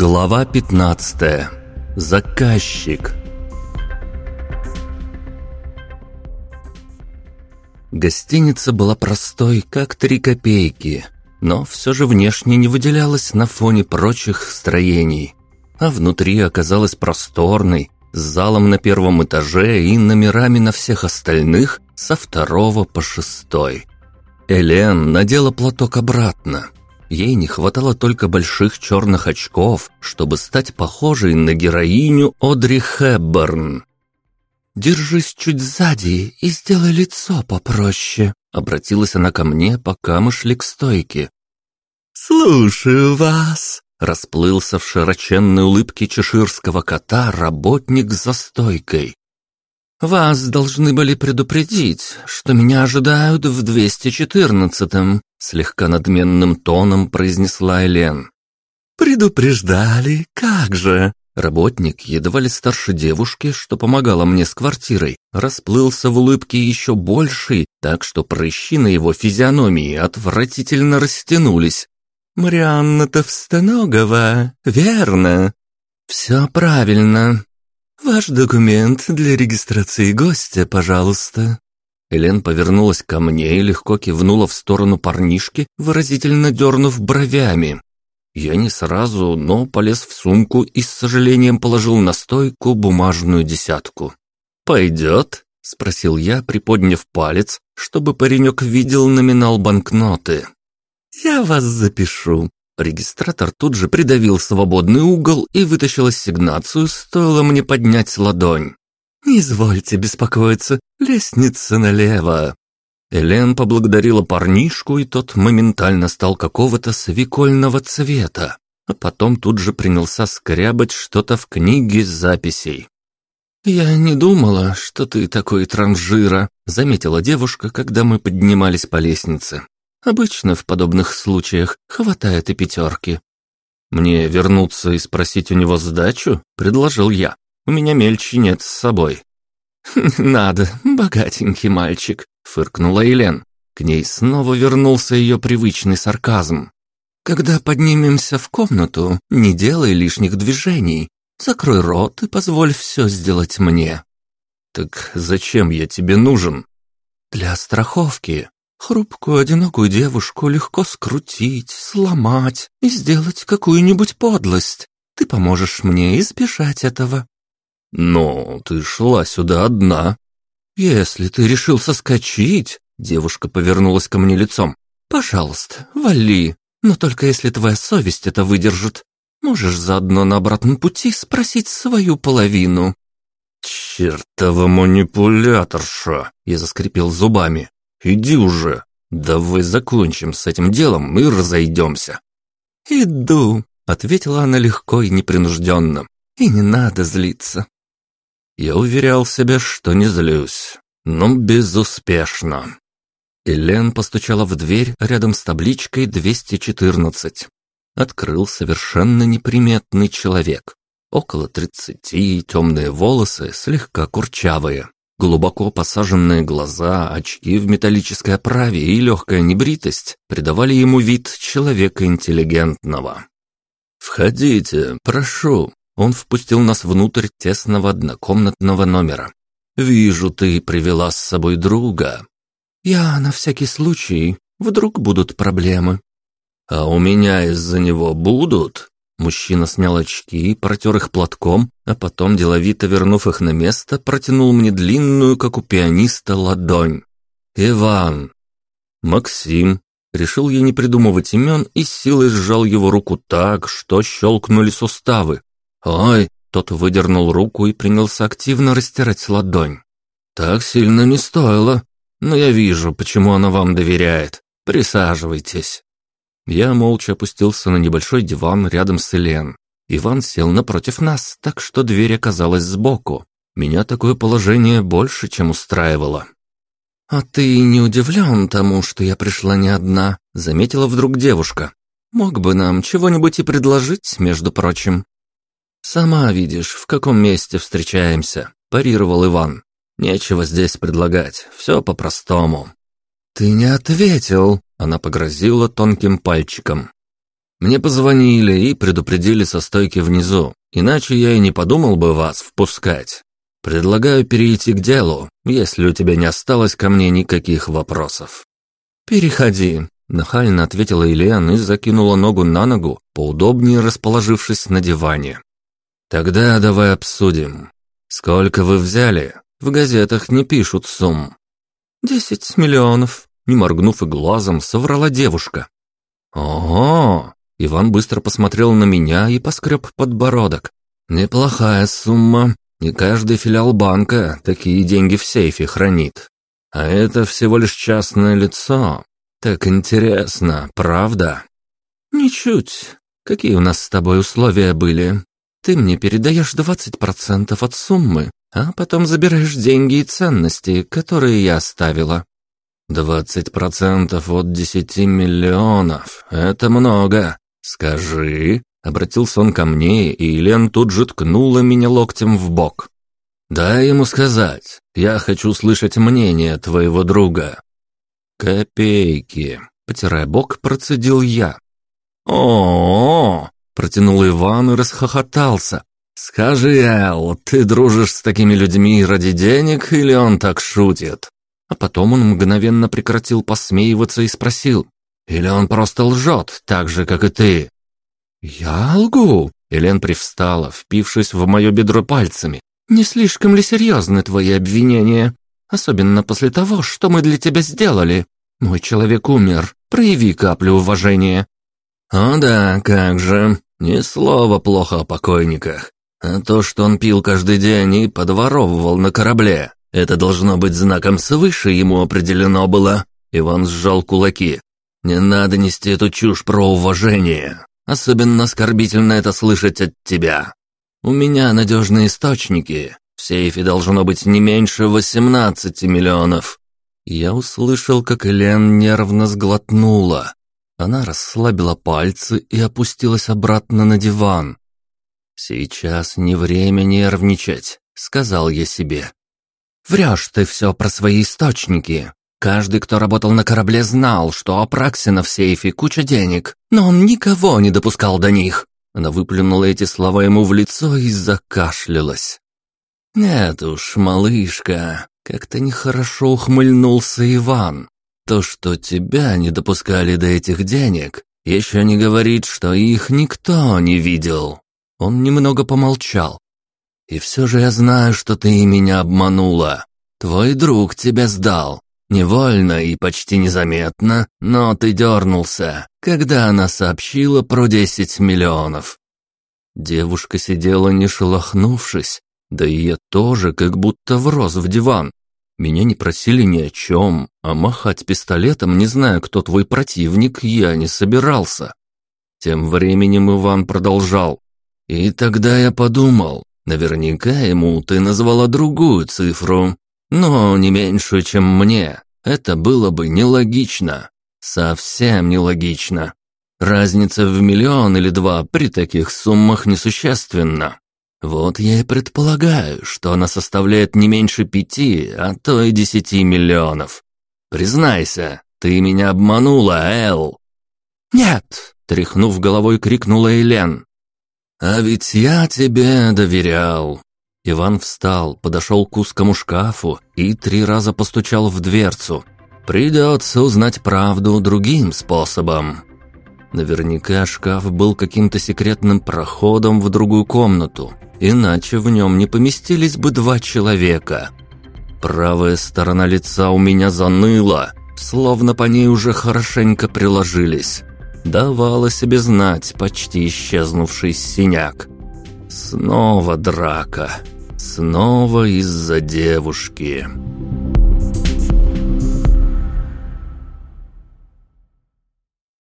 Глава 15. Заказчик. Гостиница была простой, как три копейки, но все же внешне не выделялась на фоне прочих строений, а внутри оказалась просторной, с залом на первом этаже и номерами на всех остальных со второго по шестой. Элен надела платок обратно, Ей не хватало только больших черных очков, чтобы стать похожей на героиню Одри Хепберн. «Держись чуть сзади и сделай лицо попроще», — обратилась она ко мне, пока мы шли к стойке. «Слушаю вас», — расплылся в широченной улыбке чеширского кота работник за стойкой. «Вас должны были предупредить, что меня ожидают в 214-м», слегка надменным тоном произнесла Элен. «Предупреждали, как же!» Работник, едва ли старше девушки, что помогала мне с квартирой, расплылся в улыбке еще большей, так что прыщи на его физиономии отвратительно растянулись. «Марианна Товстоногова, верно?» «Все правильно. Ваш документ для регистрации гостя, пожалуйста». Элен повернулась ко мне и легко кивнула в сторону парнишки, выразительно дернув бровями. Я не сразу, но полез в сумку и с сожалением положил на стойку бумажную десятку. «Пойдет?» — спросил я, приподняв палец, чтобы паренек видел номинал банкноты. «Я вас запишу». Регистратор тут же придавил свободный угол и вытащил ассигнацию, стоило мне поднять ладонь. «Не извольте беспокоиться, лестница налево». Элен поблагодарила парнишку, и тот моментально стал какого-то свекольного цвета, а потом тут же принялся скрябать что-то в книге записей. «Я не думала, что ты такой транжира», — заметила девушка, когда мы поднимались по лестнице. «Обычно в подобных случаях хватает и пятерки». «Мне вернуться и спросить у него сдачу?» — предложил я. У меня мельчи нет с собой». «Надо, богатенький мальчик», — фыркнула Елен. К ней снова вернулся ее привычный сарказм. «Когда поднимемся в комнату, не делай лишних движений. Закрой рот и позволь все сделать мне». «Так зачем я тебе нужен?» «Для страховки. Хрупкую, одинокую девушку легко скрутить, сломать и сделать какую-нибудь подлость. Ты поможешь мне избежать этого. «Но ты шла сюда одна». «Если ты решил соскочить...» Девушка повернулась ко мне лицом. «Пожалуйста, вали, но только если твоя совесть это выдержит. Можешь заодно на обратном пути спросить свою половину». «Чертова манипуляторша!» Я заскрипел зубами. «Иди уже! Давай закончим с этим делом и разойдемся!» «Иду!» — ответила она легко и непринужденно. «И не надо злиться. Я уверял себя, что не злюсь, но безуспешно. Элен постучала в дверь рядом с табличкой 214. Открыл совершенно неприметный человек. Около тридцати, темные волосы, слегка курчавые. Глубоко посаженные глаза, очки в металлической оправе и легкая небритость придавали ему вид человека интеллигентного. «Входите, прошу», он впустил нас внутрь тесного однокомнатного номера. «Вижу, ты привела с собой друга». «Я на всякий случай. Вдруг будут проблемы». «А у меня из-за него будут?» Мужчина снял очки, протер их платком, а потом, деловито вернув их на место, протянул мне длинную, как у пианиста, ладонь. «Иван». «Максим». Решил я не придумывать имен и силой сжал его руку так, что щелкнули суставы. «Ой!» – тот выдернул руку и принялся активно растирать ладонь. «Так сильно не стоило. Но я вижу, почему она вам доверяет. Присаживайтесь». Я молча опустился на небольшой диван рядом с Элен. Иван сел напротив нас, так что дверь оказалась сбоку. Меня такое положение больше, чем устраивало. «А ты не удивлен тому, что я пришла не одна?» — заметила вдруг девушка. «Мог бы нам чего-нибудь и предложить, между прочим». «Сама видишь, в каком месте встречаемся», – парировал Иван. «Нечего здесь предлагать, все по-простому». «Ты не ответил», – она погрозила тонким пальчиком. Мне позвонили и предупредили со стойки внизу, иначе я и не подумал бы вас впускать. Предлагаю перейти к делу, если у тебя не осталось ко мне никаких вопросов». «Переходи», – нахально ответила Ильян и закинула ногу на ногу, поудобнее расположившись на диване. «Тогда давай обсудим. Сколько вы взяли? В газетах не пишут сумм». «Десять миллионов», – не моргнув и глазом, соврала девушка. «Ого!» – Иван быстро посмотрел на меня и поскреб подбородок. «Неплохая сумма. Не каждый филиал банка такие деньги в сейфе хранит. А это всего лишь частное лицо. Так интересно, правда?» «Ничуть. Какие у нас с тобой условия были? Ты мне передаешь двадцать процентов от суммы, а потом забираешь деньги и ценности, которые я оставила». «Двадцать процентов от десяти миллионов — это много. Скажи, Обратился он ко мне, и Елен тут же ткнула меня локтем в бок. «Дай ему сказать. Я хочу слышать мнение твоего друга». «Копейки», — потирая бок, процедил я. «О-о-о!» — протянул Иван и расхохотался. «Скажи, Эл, ты дружишь с такими людьми ради денег или он так шутит?» А потом он мгновенно прекратил посмеиваться и спросил. «Или он просто лжет, так же, как и ты?» «Я лгу?» Элен привстала, впившись в мое бедро пальцами. «Не слишком ли серьезны твои обвинения? Особенно после того, что мы для тебя сделали. Мой человек умер. Прояви каплю уважения». «О да, как же. Ни слова плохо о покойниках. А то, что он пил каждый день и подворовывал на корабле, это должно быть знаком свыше ему определено было». Иван сжал кулаки. «Не надо нести эту чушь про уважение. Особенно оскорбительно это слышать от тебя. У меня надежные источники. В сейфе должно быть не меньше 18 миллионов. Я услышал, как Элен нервно сглотнула. Она расслабила пальцы и опустилась обратно на диван. «Сейчас не время нервничать», — сказал я себе. «Врешь ты все про свои источники. Каждый, кто работал на корабле, знал, что у Апраксина в сейфе куча денег, но он никого не допускал до них. Она выплюнула эти слова ему в лицо и закашлялась. «Нет уж, малышка, как-то нехорошо ухмыльнулся Иван. То, что тебя не допускали до этих денег, еще не говорит, что их никто не видел». Он немного помолчал. «И все же я знаю, что ты меня обманула. Твой друг тебя сдал, Невольно и почти незаметно, но ты дернулся, когда она сообщила про десять миллионов. Девушка сидела не шелохнувшись, да и я тоже как будто врос в диван. Меня не просили ни о чем, а махать пистолетом, не зная, кто твой противник, я не собирался. Тем временем Иван продолжал. И тогда я подумал, наверняка ему ты назвала другую цифру, но не меньшую, чем мне. Это было бы нелогично. Совсем нелогично. Разница в миллион или два при таких суммах несущественна. Вот я и предполагаю, что она составляет не меньше пяти, а то и десяти миллионов. Признайся, ты меня обманула, Эл. Нет, тряхнув головой, крикнула Элен. А ведь я тебе доверял. Иван встал, подошел к узкому шкафу и три раза постучал в дверцу. «Придется узнать правду другим способом». Наверняка шкаф был каким-то секретным проходом в другую комнату, иначе в нем не поместились бы два человека. Правая сторона лица у меня заныла, словно по ней уже хорошенько приложились. Давала себе знать почти исчезнувший синяк. Снова драка. Снова из-за девушки.